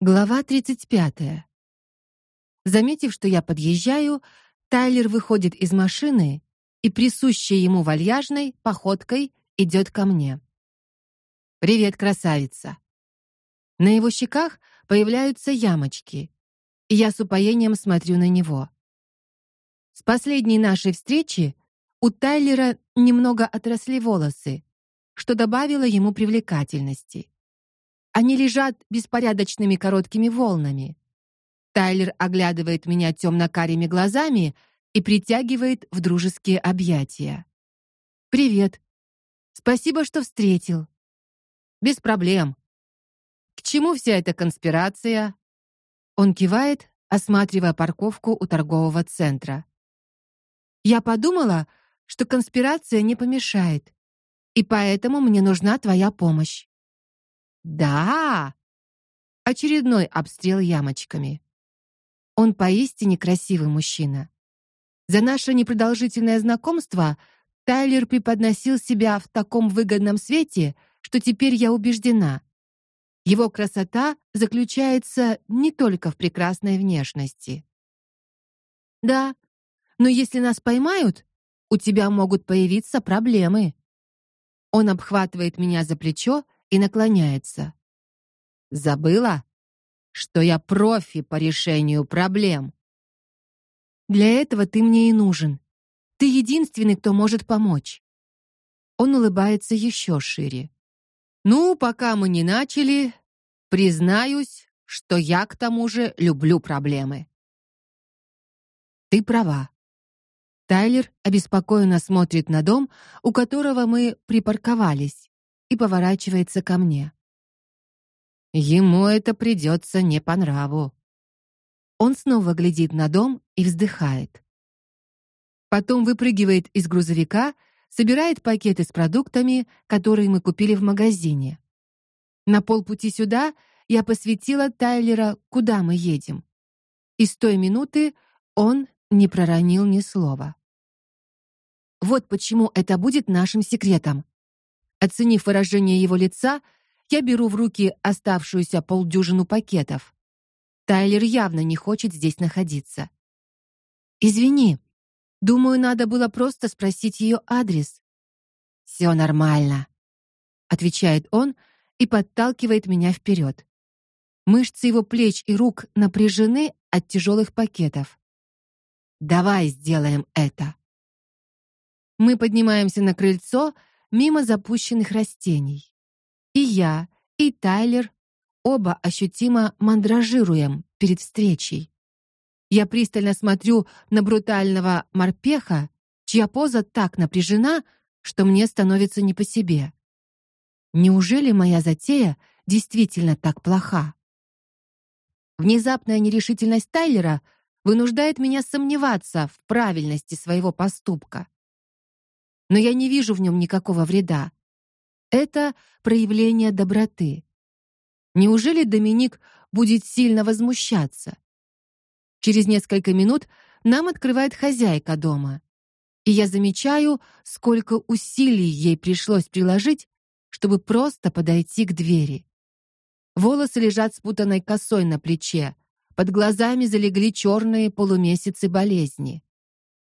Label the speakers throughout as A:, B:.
A: Глава 35. Заметив, что я подъезжаю, Тайлер выходит из машины и присущей ему вальяжной походкой идет ко мне. Привет, красавица. На его щеках появляются ямочки, и я с упоением смотрю на него. С последней нашей встречи у Тайлера немного отросли волосы, что добавило ему привлекательности. Они лежат беспорядочными короткими волнами. Тайлер оглядывает меня темно-карими глазами и притягивает в дружеские объятия. Привет. Спасибо, что встретил. Без проблем. К чему вся эта конспирация? Он кивает, осматривая парковку у торгового центра. Я подумала, что конспирация не помешает, и поэтому мне нужна твоя помощь. Да. Очередной обстрел ямочками. Он поистине красивый мужчина. За наше непродолжительное знакомство Тайлер преподносил себя в таком выгодном свете, что теперь я убеждена, его красота заключается не только в прекрасной внешности. Да, но если нас поймают, у тебя могут появиться проблемы. Он обхватывает меня за плечо и наклоняется. Забыла, что я профи по решению проблем. Для этого ты мне и нужен. Ты единственный, кто может помочь. Он улыбается еще шире. Ну, пока мы не начали, признаюсь, что я к тому же люблю проблемы. Ты права. Тайлер обеспокоенно смотрит на дом, у которого мы припарковались и поворачивается ко мне. Ему это придется не по нраву. Он снова глядит на дом и вздыхает. Потом выпрыгивает из грузовика, собирает пакеты с продуктами, которые мы купили в магазине. На полпути сюда я посвятила Тайлера, куда мы едем. И с той минуты он не проронил ни слова. Вот почему это будет нашим секретом. Оценив выражение его лица, я беру в руки оставшуюся полдюжину пакетов. Тайлер явно не хочет здесь находиться. Извини. Думаю, надо было просто спросить ее адрес. «Все нормально, отвечает он и подталкивает меня вперед. Мышцы его плеч и рук напряжены от тяжелых пакетов. Давай сделаем это. Мы поднимаемся на крыльцо, мимо запущенных растений. И я, и Тайлер оба ощутимо мандражируем перед встречей. Я пристально смотрю на брутального морпеха, чья поза так напряжена, что мне становится не по себе. Неужели моя затея действительно так плоха? Внезапная нерешительность Тайлера вынуждает меня сомневаться в правильности своего поступка но я не вижу в нем никакого вреда. Это проявление доброты. Неужели Доминик будет сильно возмущаться? Через несколько минут нам открывает хозяйка дома. И я замечаю, сколько усилий ей пришлось приложить, чтобы просто подойти к двери. Волосы лежат спутанной косой на плече, под глазами залегли черные полумесяцы болезни.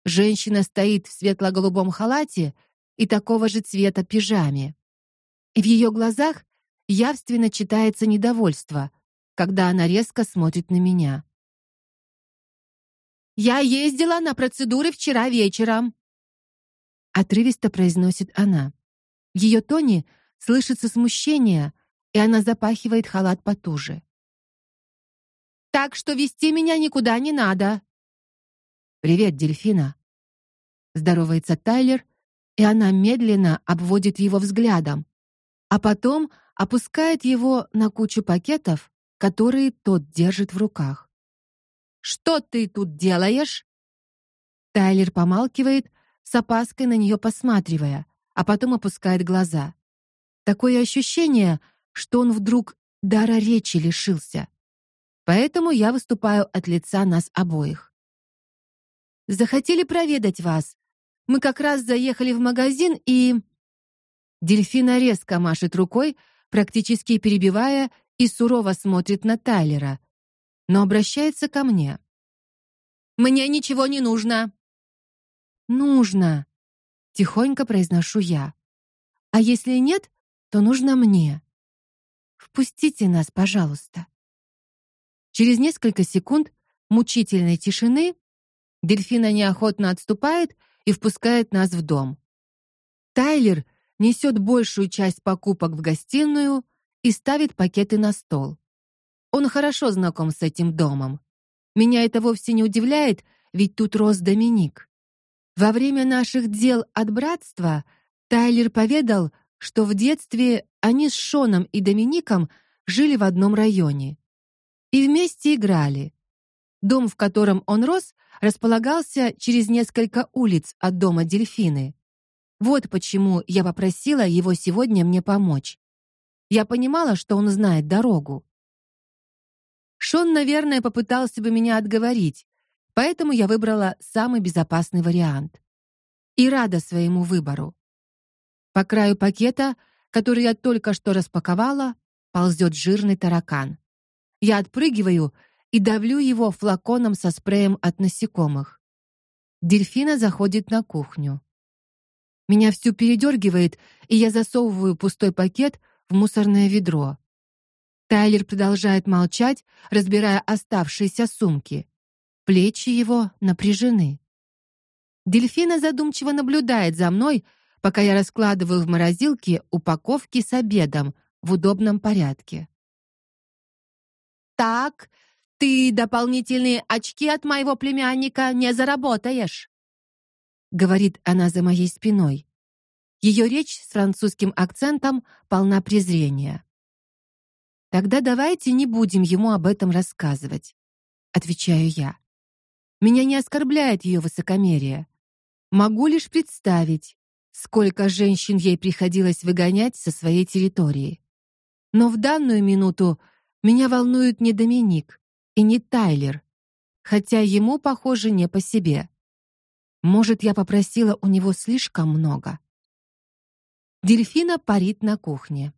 A: Женщина стоит в светло-голубом халате и такого же цвета пижаме. В ее глазах явственно читается недовольство, когда она резко смотрит на меня. Я ездила на процедуры вчера вечером, отрывисто произносит она. В ее тоне слышится смущение, и она запахивает халат потуже. Так что вести меня никуда не надо. Привет, Дельфина. Здоровается Тайлер, и она медленно обводит его взглядом, а потом опускает его на кучу пакетов, которые тот держит в руках. Что ты тут делаешь? Тайлер помалкивает, с опаской на нее посматривая, а потом опускает глаза. Такое ощущение, что он вдруг дара речи лишился. Поэтому я выступаю от лица нас обоих. Захотели проведать вас. Мы как раз заехали в магазин и Дельфина резко машет рукой, практически перебивая и сурово смотрит на Тайлера, но обращается ко мне. Мне ничего не нужно. Нужно, тихонько произношу я. А если нет, то нужно мне. Впустите нас, пожалуйста. Через несколько секунд мучительной тишины дельфина неохотно отступает и впускает нас в дом. Тайлер несет большую часть покупок в гостиную и ставит пакеты на стол. Он хорошо знаком с этим домом. Меня это вовсе не удивляет, ведь тут рос Доминик. Во время наших дел от братства Тайлер поведал, что в детстве они с Шоном и Домиником жили в одном районе и вместе играли. Дом, в котором он рос, располагался через несколько улиц от дома Дельфины. Вот почему я попросила его сегодня мне помочь. Я понимала, что он знает дорогу. Шон, наверное, попытался бы меня отговорить, поэтому я выбрала самый безопасный вариант. И рада своему выбору. По краю пакета, который я только что распаковала, ползет жирный таракан. Я отпрыгиваю и давлю его флаконом со спреем от насекомых. Дельфина заходит на кухню. Меня всю передергивает, и я засовываю пустой пакет в мусорное ведро. Тайлер продолжает молчать, разбирая оставшиеся сумки. Плечи его напряжены. Дельфина задумчиво наблюдает за мной, пока я раскладываю в морозилке упаковки с обедом в удобном порядке. Так, ты дополнительные очки от моего племянника не заработаешь говорит она за моей спиной. Ее речь с французским акцентом полна презрения. Тогда давайте не будем ему об этом рассказывать, отвечаю я. Меня не оскорбляет ее высокомерие. Могу лишь представить, сколько женщин ей приходилось выгонять со своей территории. Но в данную минуту меня волнует не Доминик и не Тайлер, хотя ему, похоже, не по себе. Может, я попросила у него слишком много. Дельфина парит на кухне.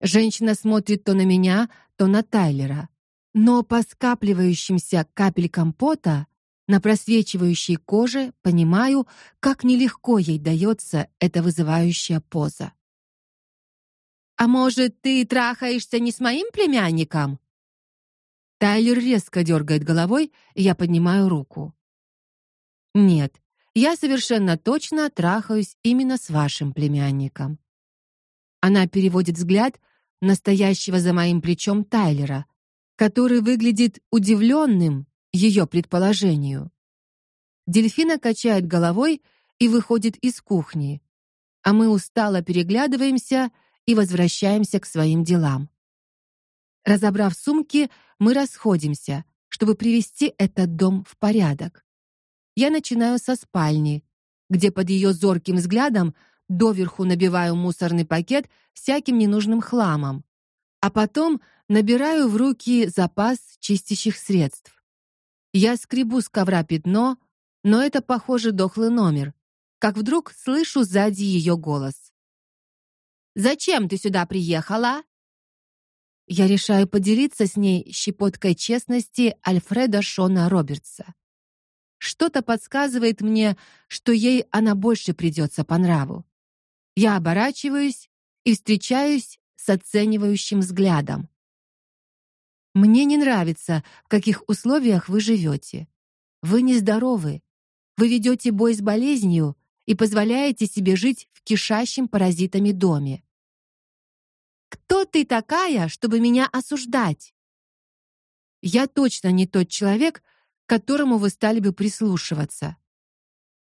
A: Женщина смотрит то на меня, то на Тайлера, но по скапливающимся капелькам пота на просвечивающей коже понимаю, как нелегко ей дается эта вызывающая поза. А может, ты трахаешься не с моим племянником? Тайлер резко дергает головой, и я поднимаю руку. Нет, я совершенно точно трахаюсь именно с вашим племянником. Она переводит взгляд на стоящего за моим плечом Тайлера, который выглядит удивленным ее предположению. Дельфина качает головой и выходит из кухни, а мы устало переглядываемся и возвращаемся к своим делам. Разобрав сумки, мы расходимся, чтобы привести этот дом в порядок я начинаю со спальни, где под ее зорким взглядом доверху набиваю мусорный пакет всяким ненужным хламом, а потом набираю в руки запас чистящих средств. Я скребу с ковра пятно, но это, похоже, дохлый номер. Как вдруг слышу сзади ее голос. Зачем ты сюда приехала? Я решаю поделиться с ней щепоткой честности Альфреда Шона Робертса. Что-то подсказывает мне, что ей она больше придется по нраву. Я оборачиваюсь и встречаюсь с оценивающим взглядом. Мне не нравится, в каких условиях вы живете. Вы нездоровы. Вы ведете бой с болезнью и позволяете себе жить в кишащем паразитами доме. Кто ты такая, чтобы меня осуждать? Я точно не тот человек, которому вы стали бы прислушиваться.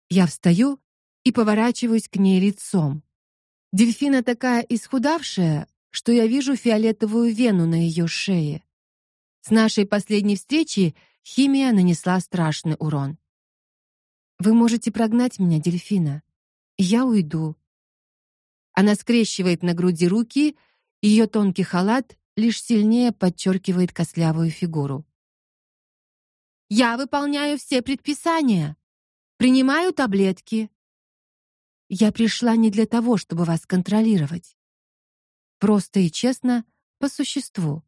A: Я встаю и поворачиваюсь к ней лицом. Дельфина такая исхудавшая, что я вижу фиолетовую вену на ее шее. С нашей последней встречи химия нанесла страшный урон. Вы можете прогнать меня, Дельфина. Я уйду. Она скрещивает на груди руки, ее тонкий халат лишь сильнее подчеркивает костлявую фигуру. Я выполняю все предписания. Принимаю таблетки. Я пришла не для того, чтобы вас контролировать. Просто и честно по существу.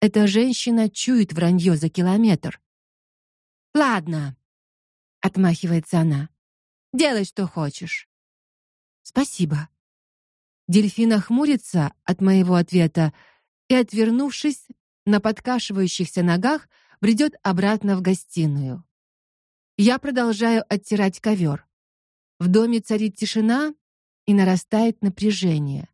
A: Эта женщина чует вранье за километр. Ладно, отмахивается она. Делай, что хочешь. Спасибо. Дельфина хмурится от моего ответа и, отвернувшись, на подкашивающихся ногах бредет обратно в гостиную. Я продолжаю оттирать ковер. В доме царит тишина и нарастает напряжение.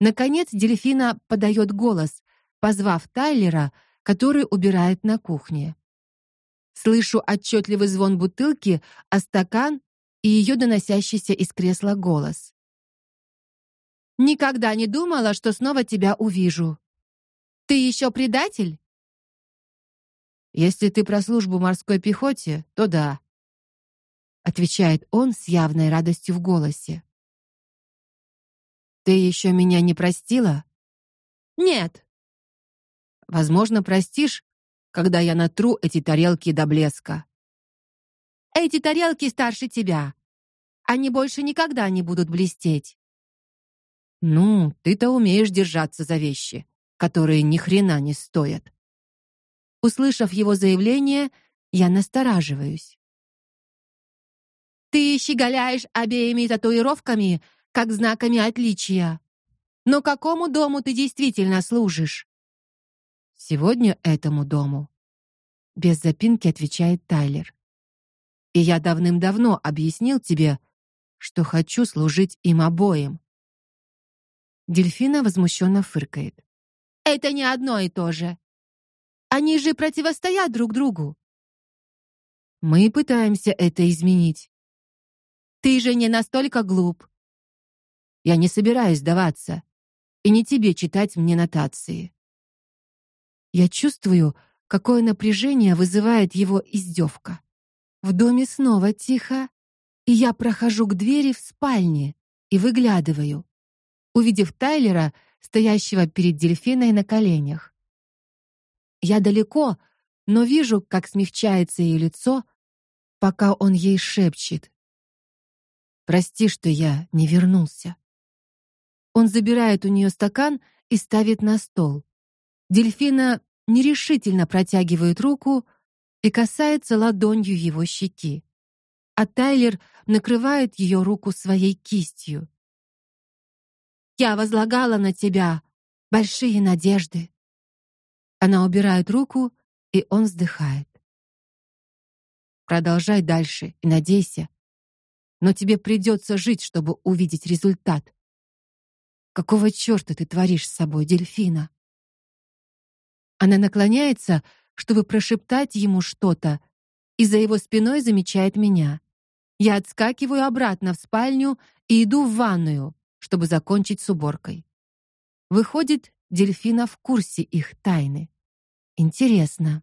A: Наконец Дельфина подает голос, позвав Тайлера, который убирает на кухне. Слышу отчетливый звон бутылки о стакан и ее доносящийся из кресла голос. Никогда не думала, что снова тебя увижу. Ты еще предатель? Если ты про службу морской пехоте, то да, отвечает он с явной радостью в голосе. Ты еще меня не простила? Нет. Возможно, простишь, когда я натру эти тарелки до блеска. Эти тарелки старше тебя. Они больше никогда не будут блестеть. Ну, ты-то умеешь держаться за вещи, которые ни хрена не стоят. Услышав его заявление, я настораживаюсь. Ты щеголяешь обеими татуировками, как знаками отличия. Но какому дому ты действительно служишь? Сегодня этому дому. Без запинки отвечает Тайлер. И я давным-давно объяснил тебе, что хочу служить им обоим. Дельфина возмущенно фыркает. Это не одно и то же. Они же противостоят друг другу. Мы пытаемся это изменить. Ты же не настолько глуп. Я не собираюсь сдаваться. И не тебе читать мне нотации. Я чувствую, какое напряжение вызывает его издевка. В доме снова тихо, и я прохожу к двери в спальне и выглядываю, увидев Тайлера, стоящего перед дельфиной на коленях. Я далеко, но вижу, как смягчается ее лицо, пока он ей шепчет: "Прости, что я не вернулся". Он забирает у нее стакан и ставит на стол. Дельфина нерешительно протягивает руку и касается ладонью его щеки. А Тайлер накрывает ее руку своей кистью. Я возлагала на тебя большие надежды. Она убирает руку, и он вздыхает. Продолжай дальше и надейся, но тебе придется жить, чтобы увидеть результат. Какого чёрта ты творишь с собой, дельфина? Она наклоняется, чтобы прошептать ему что-то, и за его спиной замечает меня. Я отскакиваю обратно в спальню и иду в ванную, чтобы закончить с уборкой. Выходит, дельфина в курсе их тайны. Интересно.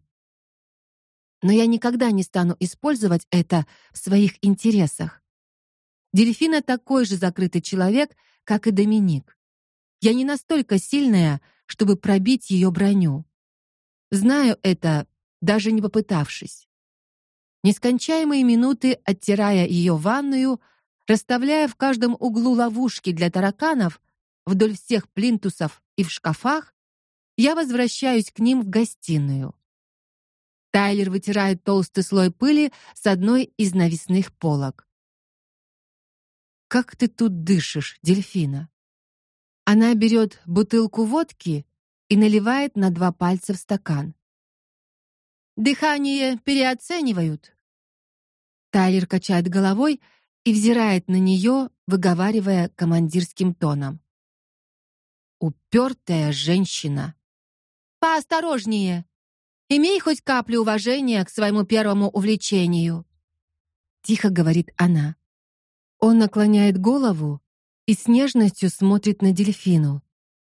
A: Но я никогда не стану использовать это в своих интересах. Дельфина такой же закрытый человек, как и Доминик. Я не настолько сильная, чтобы пробить ее броню. Знаю это, даже не попытавшись нескончаемые минуты оттирая ее ванную, расставляя в каждом углу ловушки для тараканов вдоль всех плинтусов и в шкафах, я возвращаюсь к ним в гостиную. Тайлер вытирает толстый слой пыли с одной из навесных полок. Как ты тут дышишь, дельфина? Она берет бутылку водки и наливает на два пальца в стакан. Дыхание переоценивают. Тайлер качает головой и взирает на нее, выговаривая командирским тоном. Упертая женщина. Поосторожнее. Имей хоть каплю уважения к своему первому увлечению, тихо говорит она. Он наклоняет голову и с нежностью смотрит на дельфину,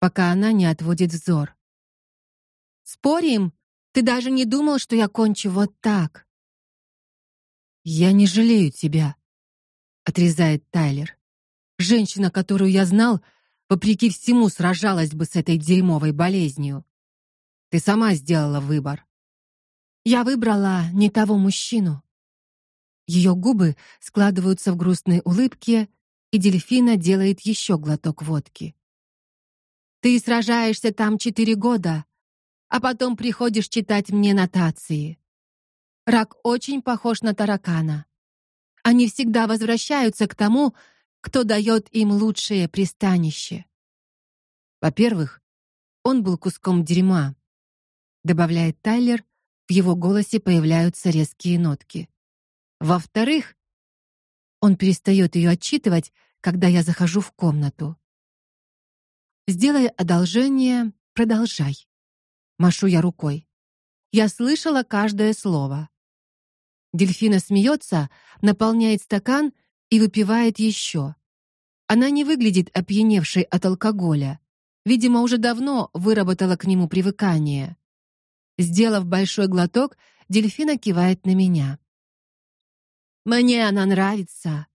A: пока она не отводит взор. Спорим, ты даже не думал, что я кончу вот так. Я не жалею тебя, отрезает Тайлер. Женщина, которую я знал, вопреки всему сражалась бы с этой дерьмовой болезнью. Ты сама сделала выбор. Я выбрала не того мужчину. Ее губы складываются в грустные улыбки, и дельфина делает еще глоток водки. Ты сражаешься там четыре года, а потом приходишь читать мне нотации. Рак очень похож на таракана. Они всегда возвращаются к тому, кто дает им лучшее пристанище. Во-первых, он был куском дерьма, добавляет Тайлер, в его голосе появляются резкие нотки. Во-вторых, он перестает ее отчитывать, когда я захожу в комнату. Сделай одолжение, продолжай. Машу я рукой. Я слышала каждое слово. Дельфина смеется, наполняет стакан и выпивает еще. Она не выглядит опьяневшей от алкоголя. Видимо, уже давно выработала к нему привыкание. Сделав большой глоток, дельфина кивает на меня. Мне она нравится.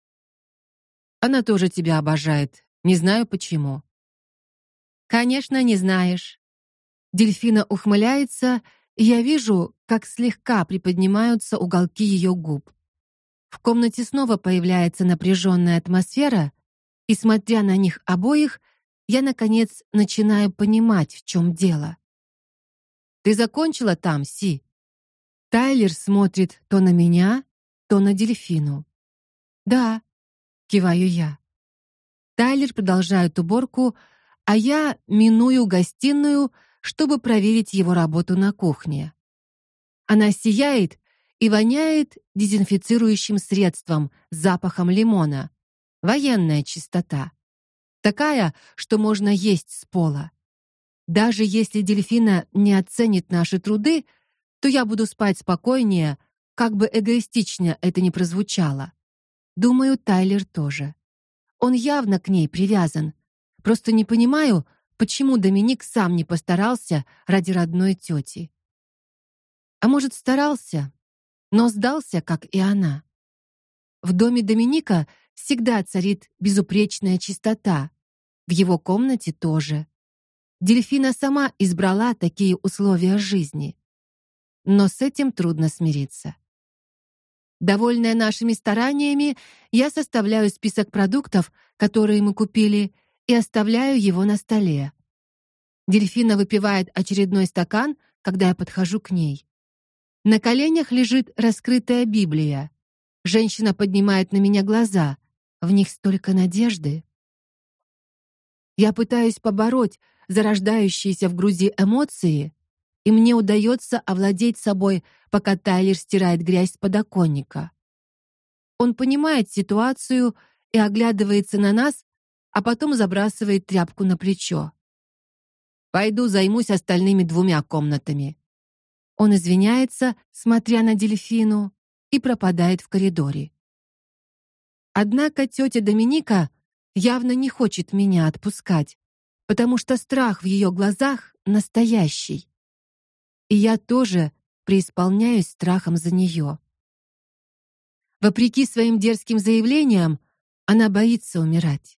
A: Она тоже тебя обожает. Не знаю почему. Конечно, не знаешь. Дельфина ухмыляется, я вижу, как слегка приподнимаются уголки ее губ. В комнате снова появляется напряженная атмосфера, и смотря на них обоих, я наконец начинаю понимать, в чем дело. Ты закончила там, Си? Тайлер смотрит то на меня, то на дельфину. Да, киваю я. Тайлер продолжает уборку, а я миную гостиную, чтобы проверить его работу на кухне. Она сияет и воняет дезинфицирующим средством с запахом лимона. Военная чистота. Такая, что можно есть с пола. Даже если дельфина не оценит наши труды, то я буду спать спокойнее, как бы эгоистично это ни прозвучало. Думаю, Тайлер тоже. Он явно к ней привязан. Просто не понимаю, почему Доминик сам не постарался ради родной тети. А может, старался, но сдался, как и она. В доме Доминика всегда царит безупречная чистота. В его комнате тоже. Дельфина сама избрала такие условия жизни. Но с этим трудно смириться. Довольная нашими стараниями, я составляю список продуктов, которые мы купили, и оставляю его на столе. Дельфина выпивает очередной стакан, когда я подхожу к ней. На коленях лежит раскрытая Библия. Женщина поднимает на меня глаза. В них столько надежды. Я пытаюсь побороть зарождающиеся в груди эмоции, и мне удается овладеть собой, пока Тайлер стирает грязь с подоконника. Он понимает ситуацию и оглядывается на нас, а потом забрасывает тряпку на плечо. Пойду займусь остальными двумя комнатами. Он извиняется, смотря на дельфину, и пропадает в коридоре. Однако тетя Доминика явно не хочет меня отпускать, потому что страх в ее глазах настоящий. И я тоже преисполняюсь страхом за нее. Вопреки своим дерзким заявлениям, она боится умирать.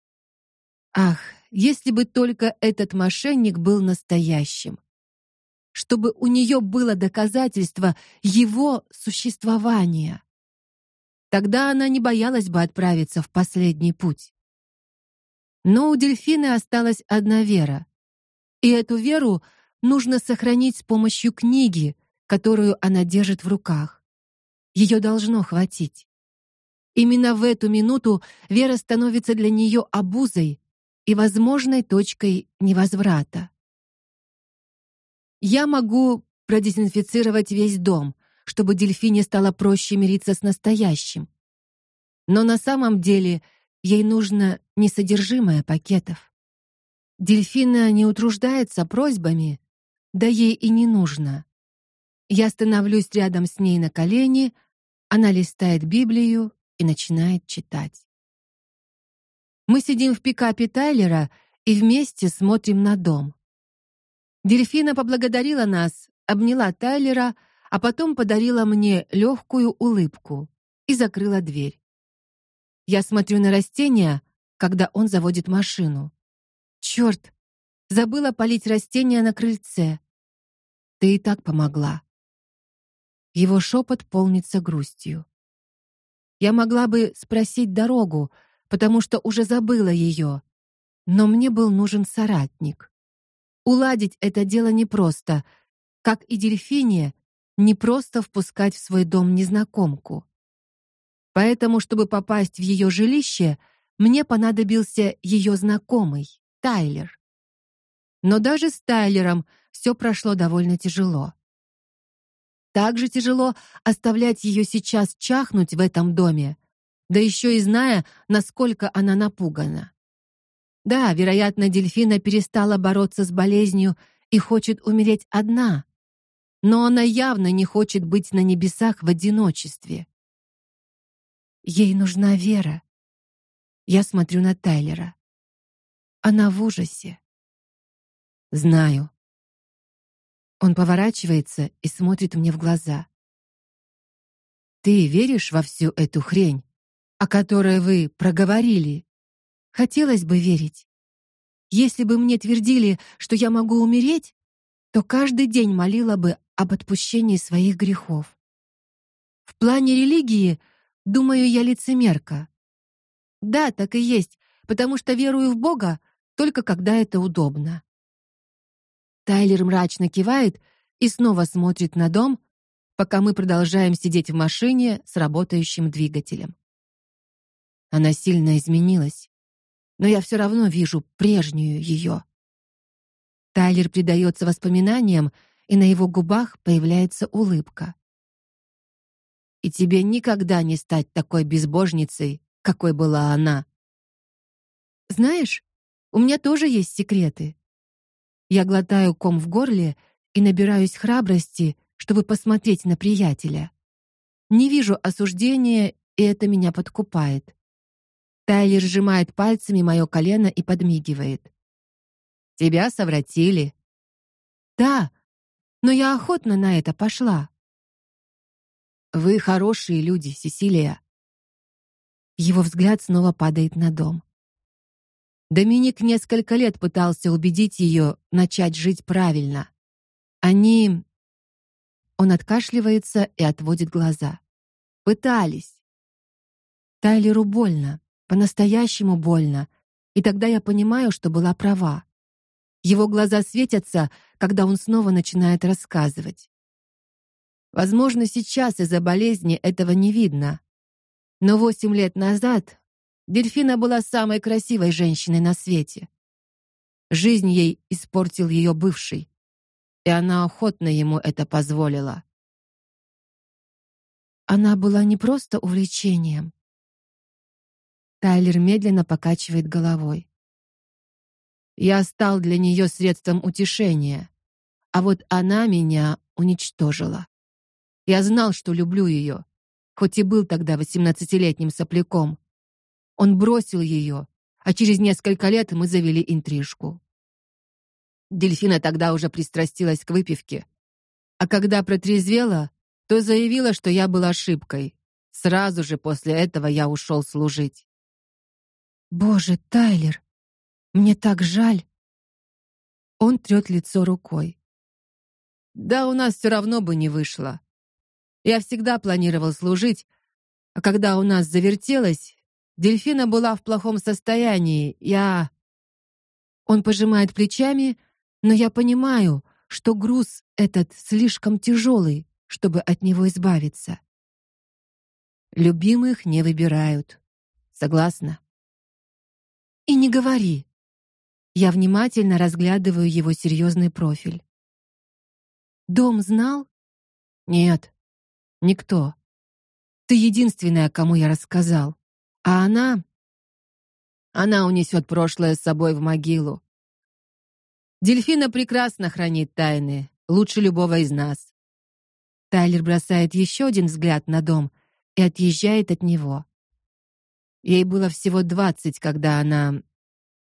A: Ах, если бы только этот мошенник был настоящим. Чтобы у нее было доказательство его существования. Тогда она не боялась бы отправиться в последний путь. Но у дельфины осталась одна вера. И эту веру нужно сохранить с помощью книги, которую она держит в руках. Ее должно хватить. Именно в эту минуту вера становится для нее обузой и возможной точкой невозврата. Я могу продезинфицировать весь дом, чтобы дельфине стало проще мириться с настоящим. Но на самом деле ей нужно не содержимое пакетов. Дельфина не утруждается просьбами, да ей и не нужно. Я становлюсь рядом с ней на колени, она листает Библию и начинает читать. Мы сидим в пикапе Тайлера и вместе смотрим на дом. Дельфина поблагодарила нас, обняла Тайлера, а потом подарила мне легкую улыбку и закрыла дверь. Я смотрю на растения, когда он заводит машину. Черт, забыла полить растения на крыльце. Ты и так помогла. Его шепот полнится грустью. Я могла бы спросить дорогу, потому что уже забыла ее, но мне был нужен соратник. Уладить это дело непросто, как и дельфине не просто впускать в свой дом незнакомку. Поэтому, чтобы попасть в ее жилище, мне понадобился ее знакомый, Тайлер. Но даже с Тайлером все прошло довольно тяжело. Так же тяжело оставлять ее сейчас чахнуть в этом доме, да еще и зная, насколько она напугана. Да, вероятно, дельфина перестала бороться с болезнью и хочет умереть одна. Но она явно не хочет быть на небесах в одиночестве. Ей нужна вера. Я смотрю на Тайлера. Она в ужасе. Знаю. Он поворачивается и смотрит мне в глаза. Ты веришь во всю эту хрень, о которой вы проговорили? Хотелось бы верить. Если бы мне твердили, что я могу умереть, то каждый день молила бы об отпущении своих грехов. В плане религии, думаю, я лицемерка. Да, так и есть, потому что верую в Бога только когда это удобно. Тайлер мрачно кивает и снова смотрит на дом, пока мы продолжаем сидеть в машине с работающим двигателем. Она сильно изменилась, но я все равно вижу прежнюю ее. Тайлер предается воспоминаниям, и на его губах появляется улыбка. И тебе никогда не стать такой безбожницей, какой была она. Знаешь, у меня тоже есть секреты. Я глотаю ком в горле и набираюсь храбрости, чтобы посмотреть на приятеля. Не вижу осуждения, и это меня подкупает. Тайлер сжимает пальцами мое колено и подмигивает. Тебя совратили. Да, но я охотно на это пошла. Вы хорошие люди, Сесилия. Его взгляд снова падает на дом. Доминик несколько лет пытался убедить ее начать жить правильно. Они Он откашливается и отводит глаза. Пытались. Тайлеру больно, по-настоящему больно, и тогда я понимаю, что была права. Его глаза светятся, когда он снова начинает рассказывать. Возможно, сейчас из-за болезни этого не видно. Но восемь лет назад Дельфина была самой красивой женщиной на свете. Жизнь ей испортил ее бывший, и она охотно ему это позволила. Она была не просто увлечением. Тайлер медленно покачивает головой. Я стал для нее средством утешения, а вот она меня уничтожила. Я знал, что люблю ее, хоть и был тогда восемнадцатилетним сопляком. Он бросил ее, а через несколько лет мы завели интрижку. Дельфина тогда уже пристрастилась к выпивке, а когда протрезвела, то заявила, что я был ошибкой. Сразу же после этого я ушел служить. Боже, Тайлер, мне так жаль. Он трет лицо рукой. Да у нас все равно бы не вышло. Я всегда планировал служить, а когда у нас завертелось, Дельфина была в плохом состоянии. Я Он пожимает плечами, но я понимаю, что груз этот слишком тяжелый, чтобы от него избавиться. Любимых не выбирают. Согласна? И не говори. Я внимательно разглядываю его серьезный профиль. Дом знал? Нет. Никто. Ты единственная, кому я рассказал. А она она унесет прошлое с собой в могилу. Дельфина прекрасно хранит тайны, лучше любого из нас. Тайлер бросает еще один взгляд на дом и отъезжает от него. Ей было всего двадцать, когда она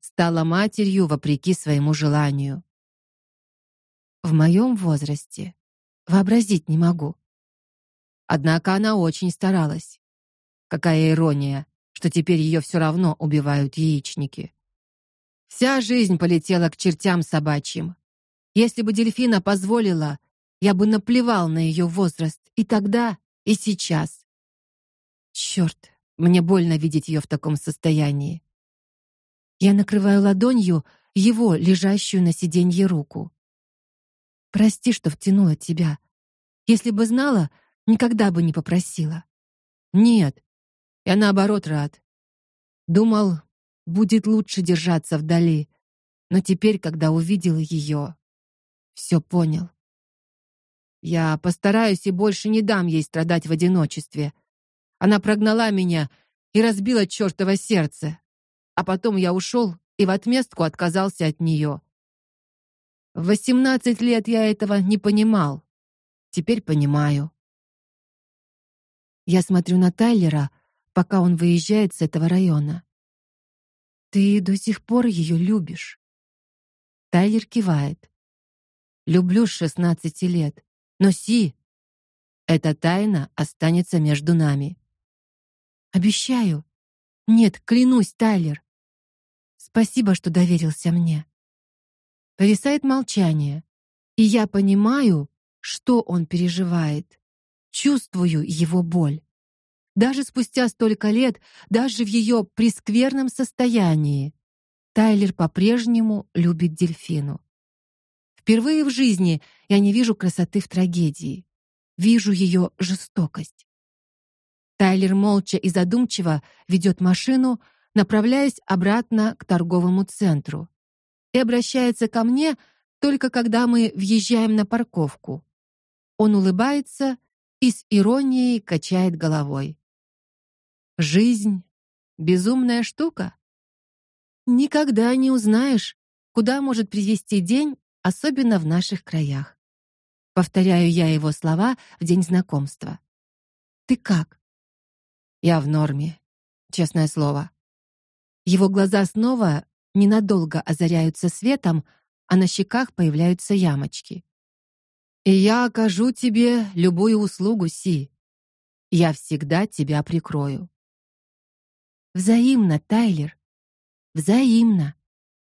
A: стала матерью вопреки своему желанию. В моем возрасте вообразить не могу. Однако она очень старалась. Какая ирония что теперь ее все равно убивают яичники. Вся жизнь полетела к чертям собачьим. Если бы дельфина позволила, я бы наплевал на ее возраст и тогда, и сейчас. Черт, мне больно видеть ее в таком состоянии. Я накрываю ладонью его лежащую на сиденье руку. Прости, что втянула тебя. Если бы знала, никогда бы не попросила. Нет. Я наоборот рад. Думал, будет лучше держаться вдали, но теперь, когда увидел ее, все понял. Я постараюсь и больше не дам ей страдать в одиночестве. Она прогнала меня и разбила чёртово сердце. А потом я ушел и в отместку отказался от нее. В восемнадцать лет я этого не понимал. Теперь понимаю. Я смотрю на Тайлера, пока он выезжает с этого района. Ты до сих пор ее любишь? Тайлер кивает. Люблю с шестнадцати лет. Но Си, эта тайна останется между нами. Обещаю. Нет, клянусь, Тайлер. Спасибо, что доверился мне. Повисает молчание, и я понимаю, что он переживает. Чувствую его боль. Даже спустя столько лет, даже в ее прескверном состоянии, Тайлер по-прежнему любит дельфину. Впервые в жизни я не вижу красоты в трагедии. Вижу ее жестокость. Тайлер молча и задумчиво ведет машину, направляясь обратно к торговому центру. И обращается ко мне только когда мы въезжаем на парковку. Он улыбается и с иронией качает головой. Жизнь безумная штука. Никогда не узнаешь, куда может привести день, особенно в наших краях. Повторяю я его слова в день знакомства. Ты как? Я в норме, честное слово. Его глаза снова ненадолго озаряются светом, а на щеках появляются ямочки. И я окажу тебе любую услугу, Си. Я всегда тебя прикрою. Взаимно, Тайлер. Взаимно.